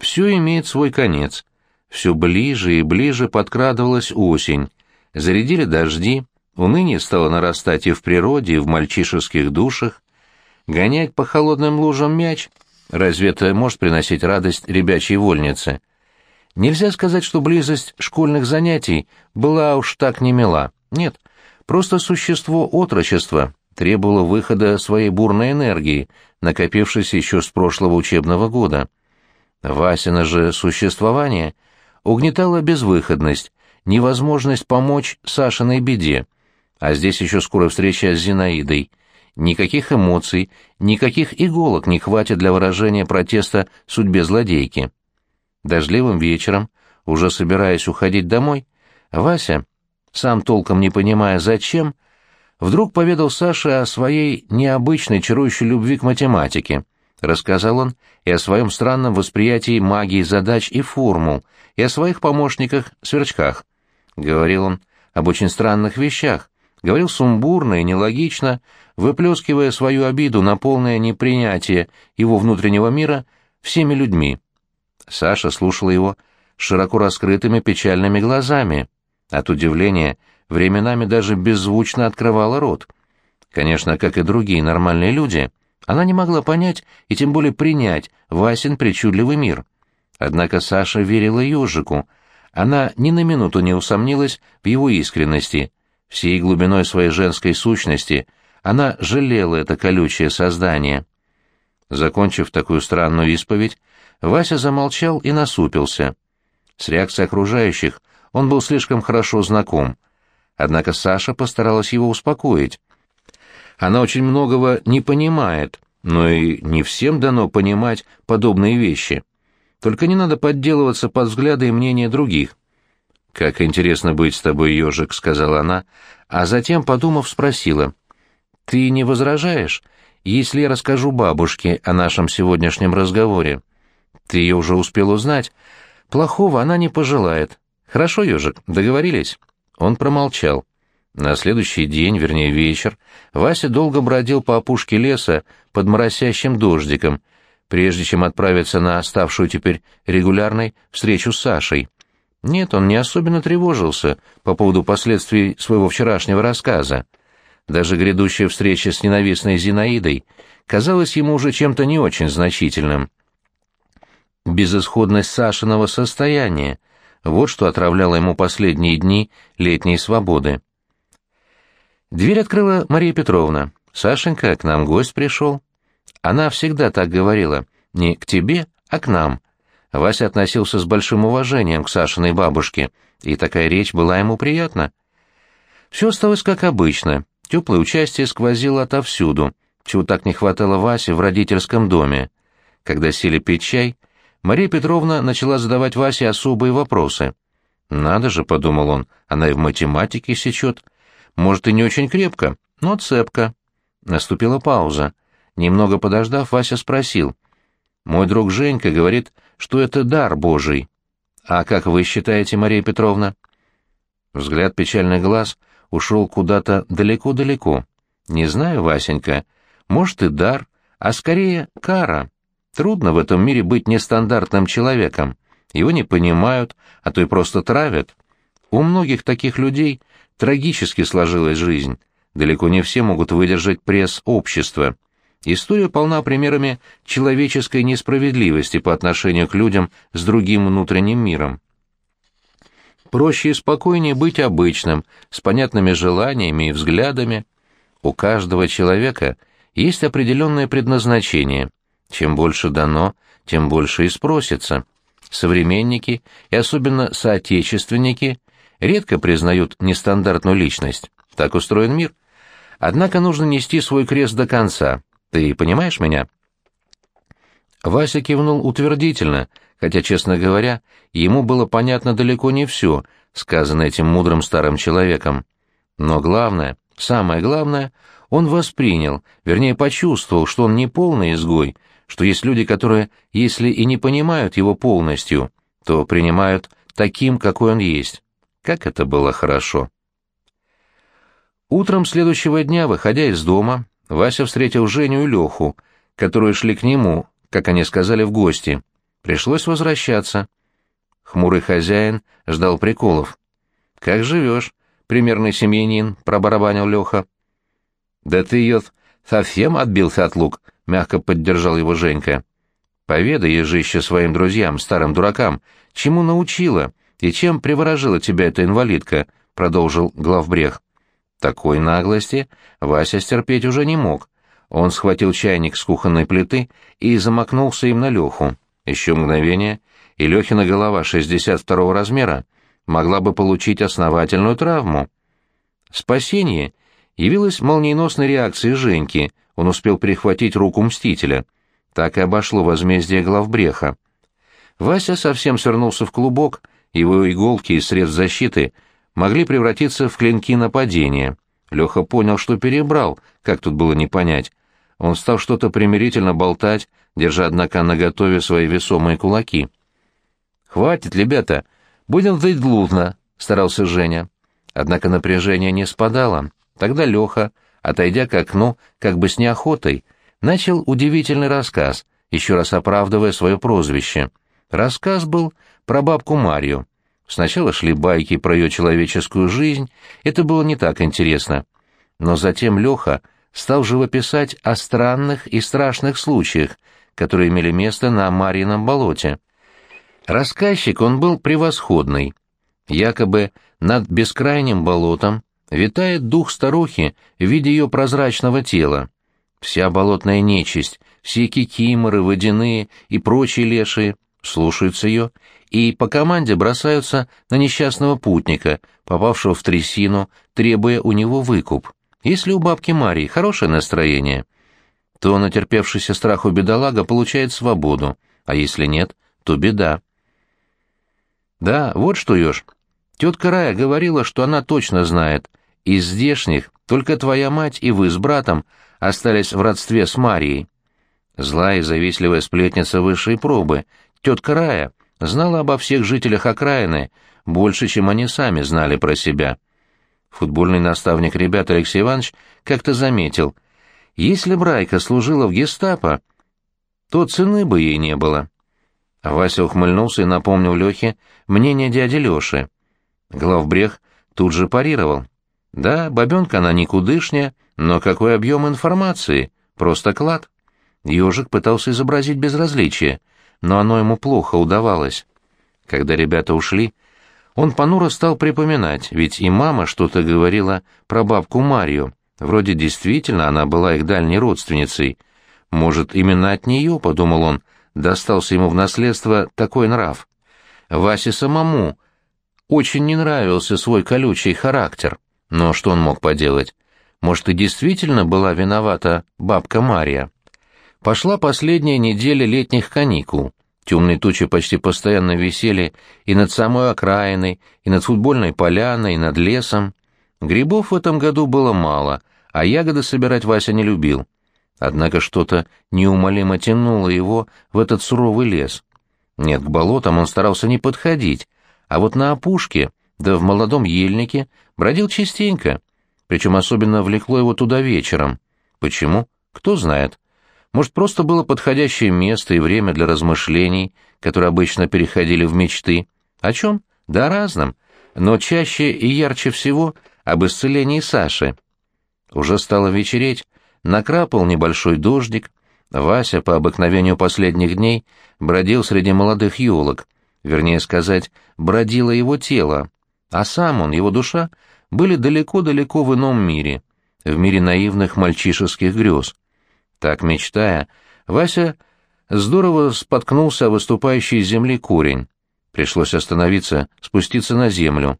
Все имеет свой конец. Все ближе и ближе подкрадывалась осень. Зарядили дожди, уныние стало нарастать и в природе, и в мальчишеских душах. Гонять по холодным лужам мяч, разве это может приносить радость ребячьей вольнице? Нельзя сказать, что близость школьных занятий была уж так немила. Нет, просто существо отрочества требовало выхода своей бурной энергии, накопившейся еще с прошлого учебного года. Васина же существование угнетала безвыходность, невозможность помочь Сашиной беде, а здесь еще скоро встреча с Зинаидой. Никаких эмоций, никаких иголок не хватит для выражения протеста судьбе злодейки. Дождливым вечером, уже собираясь уходить домой, Вася, сам толком не понимая зачем, вдруг поведал Саше о своей необычной чарующей любви к математике. Рассказал он и о своем странном восприятии магии задач и формул, и о своих помощниках-сверчках. Говорил он об очень странных вещах, говорил сумбурно и нелогично, выплескивая свою обиду на полное непринятие его внутреннего мира всеми людьми. Саша слушала его широко раскрытыми печальными глазами. От удивления временами даже беззвучно открывала рот. Конечно, как и другие нормальные люди, она не могла понять и тем более принять Васин причудливый мир. Однако Саша верила ежику. Она ни на минуту не усомнилась в его искренности. Всей глубиной своей женской сущности она жалела это колючее создание. Закончив такую странную исповедь, Вася замолчал и насупился. С реакцией окружающих он был слишком хорошо знаком. Однако Саша постаралась его успокоить. Она очень многого не понимает, но и не всем дано понимать подобные вещи. Только не надо подделываться под взгляды и мнения других. «Как интересно быть с тобой, ежик», — сказала она, а затем, подумав, спросила. «Ты не возражаешь, если я расскажу бабушке о нашем сегодняшнем разговоре? Ты ее уже успел узнать. Плохого она не пожелает. Хорошо, ежик, договорились?» Он промолчал. На следующий день, вернее вечер, Вася долго бродил по опушке леса под моросящим дождиком, прежде чем отправиться на оставшую теперь регулярной встречу с Сашей. Нет, он не особенно тревожился по поводу последствий своего вчерашнего рассказа. Даже грядущая встреча с ненавистной Зинаидой казалась ему уже чем-то не очень значительным. Безысходность Сашиного состояния — вот что отравляло ему последние дни летней свободы. Дверь открыла Мария Петровна. «Сашенька, к нам гость пришел». Она всегда так говорила. Не к тебе, а к нам. Вася относился с большим уважением к Сашиной бабушке, и такая речь была ему приятна. Все осталось как обычно. Теплое участие сквозило отовсюду, чего так не хватало Васе в родительском доме. Когда сели пить чай, Мария Петровна начала задавать Васе особые вопросы. «Надо же», — подумал он, — «она и в математике сечет». Может, и не очень крепко, но цепко. Наступила пауза. Немного подождав, Вася спросил. «Мой друг Женька говорит, что это дар Божий. А как вы считаете, Мария Петровна?» Взгляд печальных глаз ушел куда-то далеко-далеко. «Не знаю, Васенька. Может, и дар, а скорее кара. Трудно в этом мире быть нестандартным человеком. Его не понимают, а то и просто травят. У многих таких людей Трагически сложилась жизнь. Далеко не все могут выдержать пресс общества. История полна примерами человеческой несправедливости по отношению к людям с другим внутренним миром. Проще и спокойнее быть обычным, с понятными желаниями и взглядами. У каждого человека есть определенное предназначение. Чем больше дано, тем больше и спросится. Современники, и особенно соотечественники, редко признают нестандартную личность. Так устроен мир. Однако нужно нести свой крест до конца. Ты понимаешь меня?» Вася кивнул утвердительно, хотя, честно говоря, ему было понятно далеко не все, сказанное этим мудрым старым человеком. Но главное, самое главное, он воспринял, вернее почувствовал, что он не полный изгой, что есть люди, которые, если и не понимают его полностью, то принимают таким, какой он есть. Как это было хорошо! Утром следующего дня, выходя из дома, Вася встретил Женю и Леху, которые шли к нему, как они сказали, в гости. Пришлось возвращаться. Хмурый хозяин ждал приколов. «Как живешь, примерный семьянин?» — пробарабанил Леха. «Да ты, ее совсем отбился от лук», — мягко поддержал его Женька. «Поведай, ежище, своим друзьям, старым дуракам, чему научила и чем приворожила тебя эта инвалидка», — продолжил главбрех. Такой наглости Вася стерпеть уже не мог. Он схватил чайник с кухонной плиты и замокнулся им на Леху. Еще мгновение, и Лехина голова 62 размера могла бы получить основательную травму. Спасение явилось молниеносной реакцией Женьки, он успел перехватить руку Мстителя. Так и обошло возмездие главбреха. Вася совсем свернулся в клубок, его иголки и средств защиты могли превратиться в клинки нападения. Леха понял, что перебрал, как тут было не понять. Он стал что-то примирительно болтать, держа, однако, наготове свои весомые кулаки. «Хватит, ребята, будем жить глузно», — старался Женя. Однако напряжение не спадало. Тогда Леха, отойдя к окну, как бы с неохотой, начал удивительный рассказ, еще раз оправдывая свое прозвище. Рассказ был про бабку Марию. Сначала шли байки про ее человеческую жизнь, это было не так интересно. Но затем Леха стал живописать о странных и страшных случаях, которые имели место на Марьином болоте. Рассказчик он был превосходный. Якобы над бескрайним болотом витает дух старухи в виде ее прозрачного тела. Вся болотная нечисть, все кикиморы, водяные и прочие лешие слушаются ее и по команде бросаются на несчастного путника, попавшего в трясину, требуя у него выкуп. Если у бабки Марии хорошее настроение, то натерпевшийся страху бедолага получает свободу, а если нет, то беда. Да, вот что, Ёж. Тетка Рая говорила, что она точно знает. Из здешних только твоя мать и вы с братом остались в родстве с Марией. Злая и завистливая сплетница высшей пробы, тетка Рая, знала обо всех жителях окраины больше, чем они сами знали про себя. Футбольный наставник ребят Алексей Иванович как-то заметил, если Брайка служила в гестапо, то цены бы ей не было. Вася ухмыльнулся и напомнил Лехе мнение дяди Леши. Главбрех тут же парировал. Да, бабенка она никудышняя, но какой объем информации, просто клад. Ежик пытался изобразить безразличие, но оно ему плохо удавалось. Когда ребята ушли, он понуро стал припоминать, ведь и мама что-то говорила про бабку Марию. Вроде действительно она была их дальней родственницей. Может, именно от нее, подумал он, достался ему в наследство такой нрав. Васе самому очень не нравился свой колючий характер. Но что он мог поделать? Может, и действительно была виновата бабка Мария? Пошла последняя неделя летних каникул. Темные тучи почти постоянно висели и над самой окраиной, и над футбольной поляной, и над лесом. Грибов в этом году было мало, а ягоды собирать Вася не любил. Однако что-то неумолимо тянуло его в этот суровый лес. Нет, к болотам он старался не подходить, а вот на опушке, да в молодом ельнике, бродил частенько. Причем особенно влекло его туда вечером. Почему? Кто знает. Может, просто было подходящее место и время для размышлений, которые обычно переходили в мечты. О чем? Да о разном. Но чаще и ярче всего об исцелении Саши. Уже стало вечереть, накрапал небольшой дождик. Вася, по обыкновению последних дней, бродил среди молодых елок. Вернее сказать, бродило его тело. А сам он, его душа, были далеко-далеко в ином мире, в мире наивных мальчишеских грез. Так мечтая, Вася здорово споткнулся о выступающий из земли корень. Пришлось остановиться, спуститься на землю.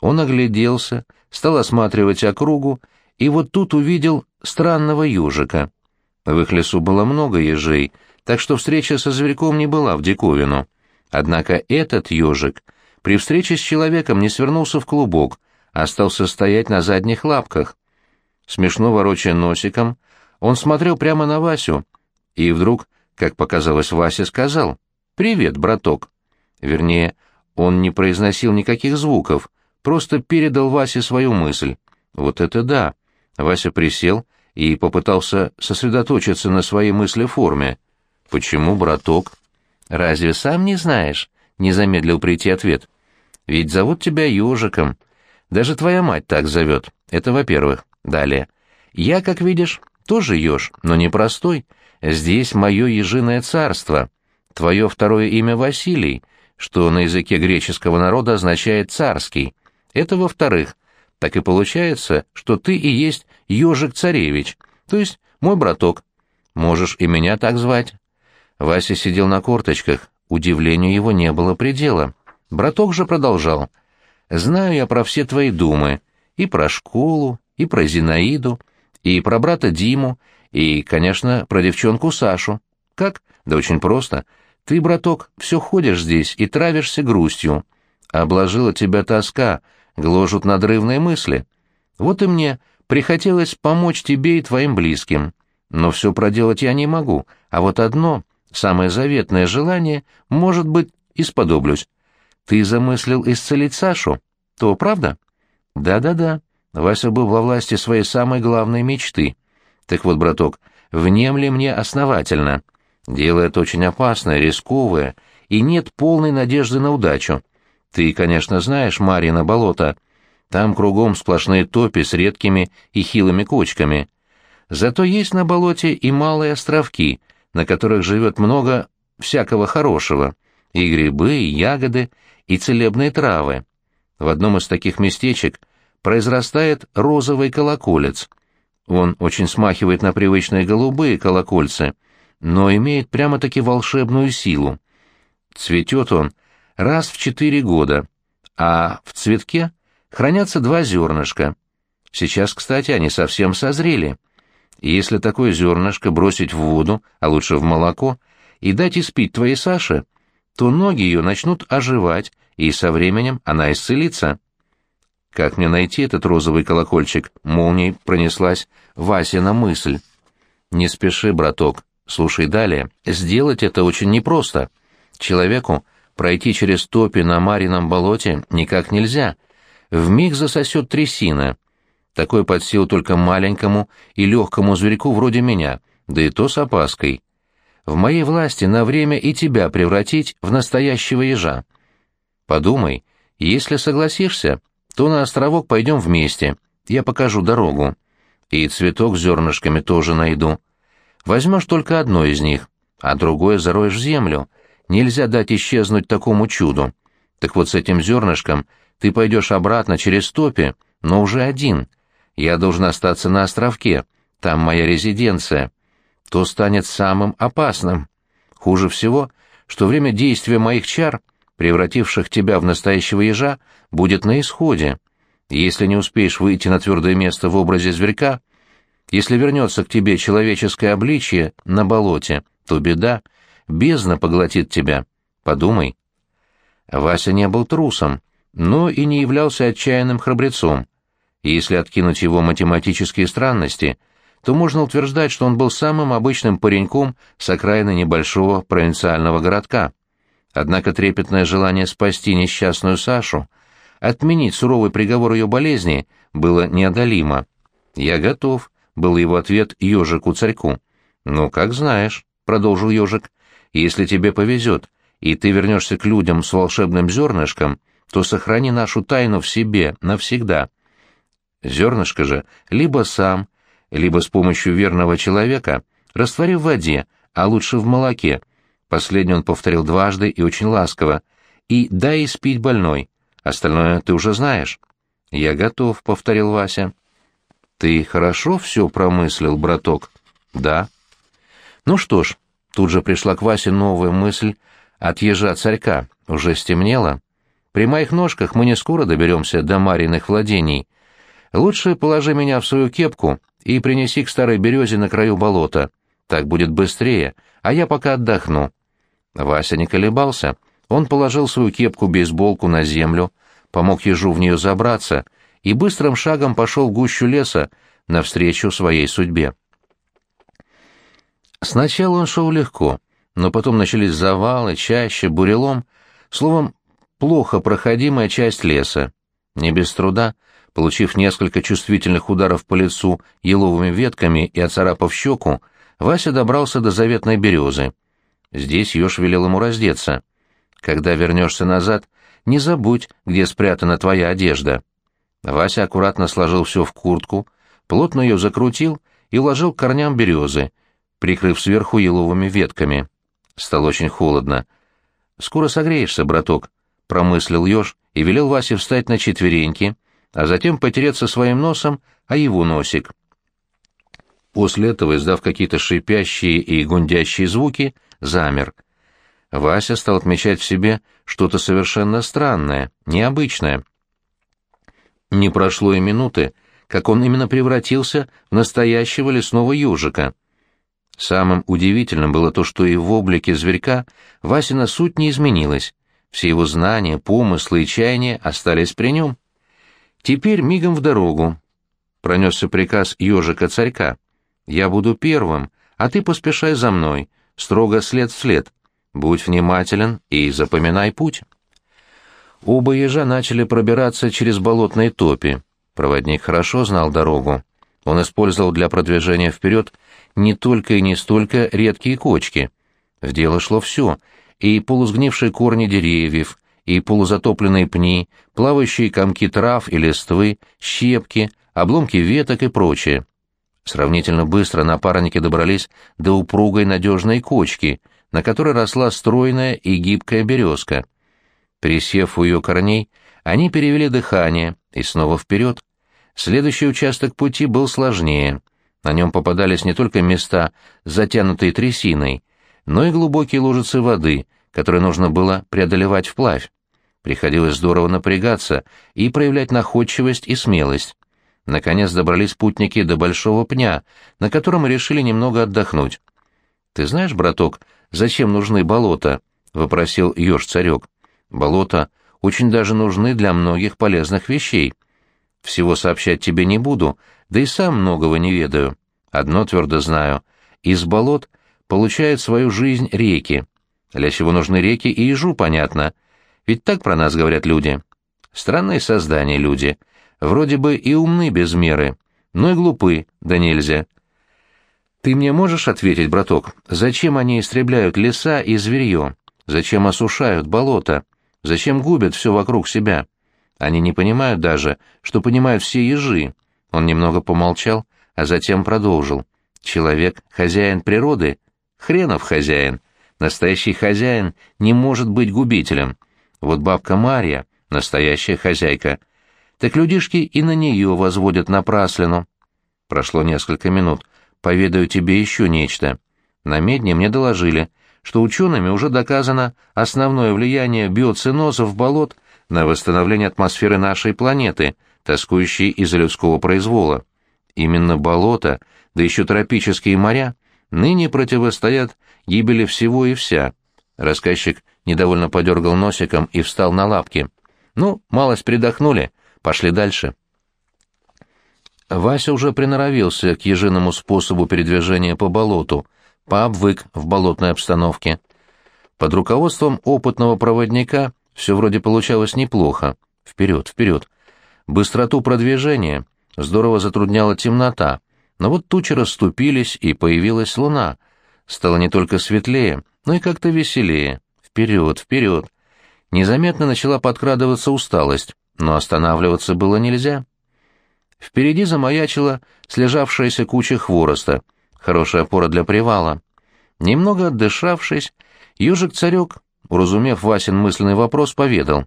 Он огляделся, стал осматривать округу, и вот тут увидел странного ежика. В их лесу было много ежей, так что встреча со зверьком не была в диковину. Однако этот ежик при встрече с человеком не свернулся в клубок, а остался стоять на задних лапках. Смешно ворочая носиком, он смотрел прямо на Васю, и вдруг, как показалось Васе, сказал «Привет, браток». Вернее, он не произносил никаких звуков, просто передал Васе свою мысль. Вот это да! Вася присел и попытался сосредоточиться на своей мысли форме. Почему, браток? Разве сам не знаешь? Не замедлил прийти ответ. Ведь зовут тебя Ежиком. Даже твоя мать так зовет. Это во-первых. Далее. Я, как видишь, тоже еж, но не простой. Здесь мое ежиное царство. Твое второе имя Василий, что на языке греческого народа означает «царский». Это во-вторых. Так и получается, что ты и есть ежик-царевич, то есть мой браток. Можешь и меня так звать. Вася сидел на корточках, удивлению его не было предела. Браток же продолжал. «Знаю я про все твои думы, и про школу, и про Зинаиду, и про брата Диму, и, конечно, про девчонку Сашу. Как? Да очень просто. Ты, браток, все ходишь здесь и травишься грустью. Обложила тебя тоска, гложут надрывные мысли. Вот и мне прихотелось помочь тебе и твоим близким. Но все проделать я не могу, а вот одно, самое заветное желание, может быть, исподоблюсь. Ты замыслил исцелить Сашу? То правда? Да-да-да. Вася был во власти своей самой главной мечты. Так вот, браток, внемли мне основательно. Дело это очень опасное, рисковое, и нет полной надежды на удачу. Ты, конечно, знаешь Марьино болото. Там кругом сплошные топи с редкими и хилыми кочками. Зато есть на болоте и малые островки, на которых живет много всякого хорошего. И грибы, и ягоды, и целебные травы. В одном из таких местечек произрастает розовый колоколец. Он очень смахивает на привычные голубые колокольцы, но имеет прямо-таки волшебную силу. Цветет он раз в четыре года, а в цветке хранятся два зернышка. Сейчас, кстати, они совсем созрели. Если такое зернышко бросить в воду, а лучше в молоко, и дать испить твоей Саше, то ноги ее начнут оживать, и со временем она исцелится. Как мне найти этот розовый колокольчик? Молнией пронеслась Васина мысль. Не спеши, браток, слушай далее. Сделать это очень непросто. Человеку пройти через топи на Марином болоте никак нельзя. Вмиг засосет трясина. Такой под силу только маленькому и легкому зверьку вроде меня, да и то с опаской. В моей власти на время и тебя превратить в настоящего ежа. Подумай, если согласишься, то на островок пойдем вместе, я покажу дорогу. И цветок с зернышками тоже найду. Возьмешь только одно из них, а другое зароешь в землю. Нельзя дать исчезнуть такому чуду. Так вот с этим зернышком ты пойдешь обратно через топи, но уже один. Я должен остаться на островке, там моя резиденция. То станет самым опасным. Хуже всего, что время действия моих чар — превративших тебя в настоящего ежа, будет на исходе. Если не успеешь выйти на твердое место в образе зверька, если вернется к тебе человеческое обличье на болоте, то беда, бездна поглотит тебя. Подумай. Вася не был трусом, но и не являлся отчаянным храбрецом. Если откинуть его математические странности, то можно утверждать, что он был самым обычным пареньком с окраины небольшого провинциального городка. Однако трепетное желание спасти несчастную Сашу, отменить суровый приговор ее болезни, было неодолимо. «Я готов», — был его ответ ежику-царьку. «Ну, как знаешь», — продолжил ежик, — «если тебе повезет, и ты вернешься к людям с волшебным зернышком, то сохрани нашу тайну в себе навсегда. Зернышко же либо сам, либо с помощью верного человека раствори в воде, а лучше в молоке, Последний он повторил дважды и очень ласково. «И дай испить больной. Остальное ты уже знаешь». «Я готов», — повторил Вася. «Ты хорошо все промыслил, браток?» «Да». «Ну что ж», — тут же пришла к Васе новая мысль от ежа-царька. Уже стемнело. «При моих ножках мы не скоро доберемся до Мариных владений. Лучше положи меня в свою кепку и принеси к старой березе на краю болота. Так будет быстрее, а я пока отдохну. Вася не колебался. Он положил свою кепку-бейсболку на землю, помог ежу в нее забраться и быстрым шагом пошел в гущу леса навстречу своей судьбе. Сначала он шел легко, но потом начались завалы, чаще, бурелом, словом, плохо проходимая часть леса. Не без труда, получив несколько чувствительных ударов по лицу еловыми ветками и оцарапав щеку, Вася добрался до заветной березы. Здесь еж велел ему раздеться. Когда вернешься назад, не забудь, где спрятана твоя одежда. Вася аккуратно сложил все в куртку, плотно ее закрутил и уложил к корням березы, прикрыв сверху еловыми ветками. Стало очень холодно. «Скоро согреешься, браток», — промыслил еж и велел Васе встать на четвереньки, а затем потереться своим носом о его носик. После этого, издав какие-то шипящие и гундящие звуки, замер. Вася стал отмечать в себе что-то совершенно странное, необычное. Не прошло и минуты, как он именно превратился в настоящего лесного ежика. Самым удивительным было то, что и в облике зверька Васина суть не изменилась. Все его знания, помыслы и чаяния остались при нем. Теперь мигом в дорогу. Пронесся приказ ежика-царька. «Я буду первым, а ты поспешай за мной, строго след в след. Будь внимателен и запоминай путь». Оба ежа начали пробираться через болотные топи. Проводник хорошо знал дорогу. Он использовал для продвижения вперед не только и не столько редкие кочки. В дело шло все — и полусгнившие корни деревьев, и полузатопленные пни, плавающие комки трав и листвы, щепки, обломки веток и прочее. Сравнительно быстро напарники добрались до упругой надежной кочки, на которой росла стройная и гибкая березка. Присев у ее корней, они перевели дыхание и снова вперед. Следующий участок пути был сложнее. На нем попадались не только места, затянутые трясиной, но и глубокие лужицы воды, которые нужно было преодолевать вплавь. Приходилось здорово напрягаться и проявлять находчивость и смелость. Наконец добрались путники до большого пня, на котором решили немного отдохнуть. «Ты знаешь, браток, зачем нужны болота?» — вопросил еж-царек. «Болота очень даже нужны для многих полезных вещей. Всего сообщать тебе не буду, да и сам многого не ведаю. Одно твердо знаю. Из болот получают свою жизнь реки. Для чего нужны реки и ежу, понятно. Ведь так про нас говорят люди. Странные создания люди. Вроде бы и умны без меры, но и глупы, да нельзя. Ты мне можешь ответить, браток, зачем они истребляют леса и зверье? Зачем осушают болота? Зачем губят все вокруг себя? Они не понимают даже, что понимают все ежи. Он немного помолчал, а затем продолжил. Человек — хозяин природы, Хренов хозяин. Настоящий хозяин не может быть губителем. Вот бабка Марья — настоящая хозяйка. Так людишки и на нее возводят напраслину. Прошло несколько минут. Поведаю тебе еще нечто. На медне мне доложили, что учеными уже доказано основное влияние биоцинозов болот на восстановление атмосферы нашей планеты, тоскующей из-за людского произвола. Именно болота, да еще тропические моря — ныне противостоят гибели всего и вся. Рассказчик недовольно подергал носиком и встал на лапки. Ну, малость придохнули, пошли дальше. Вася уже приноровился к ежиному способу передвижения по болоту, пообвык в болотной обстановке. Под руководством опытного проводника все вроде получалось неплохо. Вперед, вперед. Быстроту продвижения здорово затрудняла темнота, но вот тучи расступились, и появилась луна. Стало не только светлее, но и как-то веселее. Вперед, вперед. Незаметно начала подкрадываться усталость, но останавливаться было нельзя. Впереди замаячила слежавшаяся куча хвороста, хорошая опора для привала. Немного отдышавшись, ежик-царек, уразумев Васин мысленный вопрос, поведал.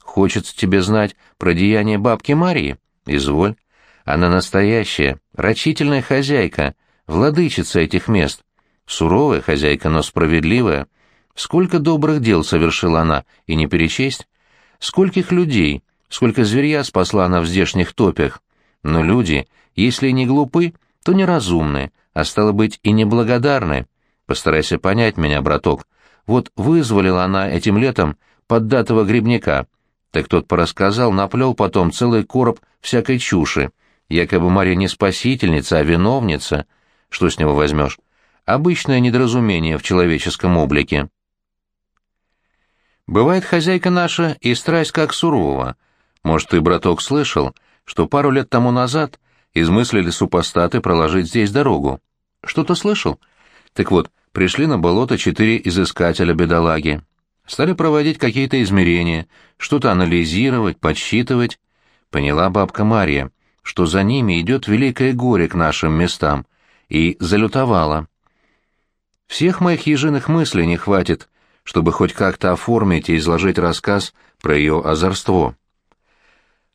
«Хочется тебе знать про деяние бабки Марии? Изволь. Она настоящая, рачительная хозяйка, владычица этих мест. Суровая хозяйка, но справедливая. Сколько добрых дел совершила она, и не перечесть. Скольких людей, сколько зверья спасла она в здешних топях. Но люди, если не глупы, то неразумны, а стало быть и неблагодарны. Постарайся понять меня, браток. Вот вызволила она этим летом поддатого грибника. Так тот порассказал, наплел потом целый короб всякой чуши. Якобы Марья не спасительница, а виновница. Что с него возьмешь? Обычное недоразумение в человеческом облике. Бывает хозяйка наша и страсть как сурового. Может, ты, браток, слышал, что пару лет тому назад измыслили супостаты проложить здесь дорогу? Что-то слышал? Так вот, пришли на болото четыре изыскателя бедолаги. Стали проводить какие-то измерения, что-то анализировать, подсчитывать. Поняла бабка Марья, что за ними идет великое горе к нашим местам, и залютовала. Всех моих ежиных мыслей не хватит, чтобы хоть как-то оформить и изложить рассказ про ее озорство.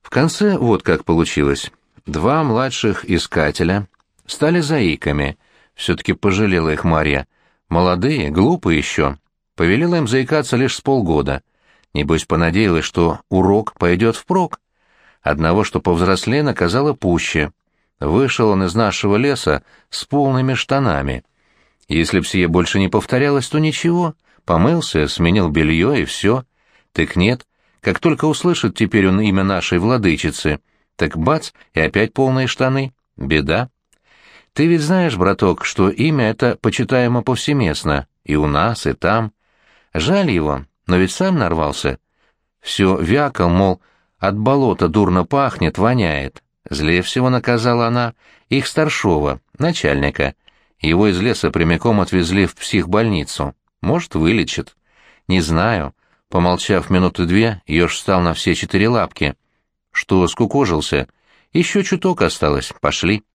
В конце вот как получилось. Два младших искателя стали заиками. Все-таки пожалела их Марья. Молодые, глупые еще. Повелела им заикаться лишь с полгода. Небось, понадеялась, что урок пойдет впрок. Одного, что повзрослее, наказала пуще. Вышел он из нашего леса с полными штанами. Если б сие больше не повторялось, то ничего. Помылся, сменил белье и все. Так нет, как только услышит теперь он имя нашей владычицы, так бац, и опять полные штаны. Беда. Ты ведь знаешь, браток, что имя это почитаемо повсеместно, и у нас, и там. Жаль его, но ведь сам нарвался. Все вякал, мол, от болота дурно пахнет, воняет. Злее всего наказала она их старшего, начальника. Его из леса прямиком отвезли в психбольницу. Может, вылечит. Не знаю. Помолчав минуты две, еж встал на все четыре лапки. Что, скукожился? Еще чуток осталось, пошли.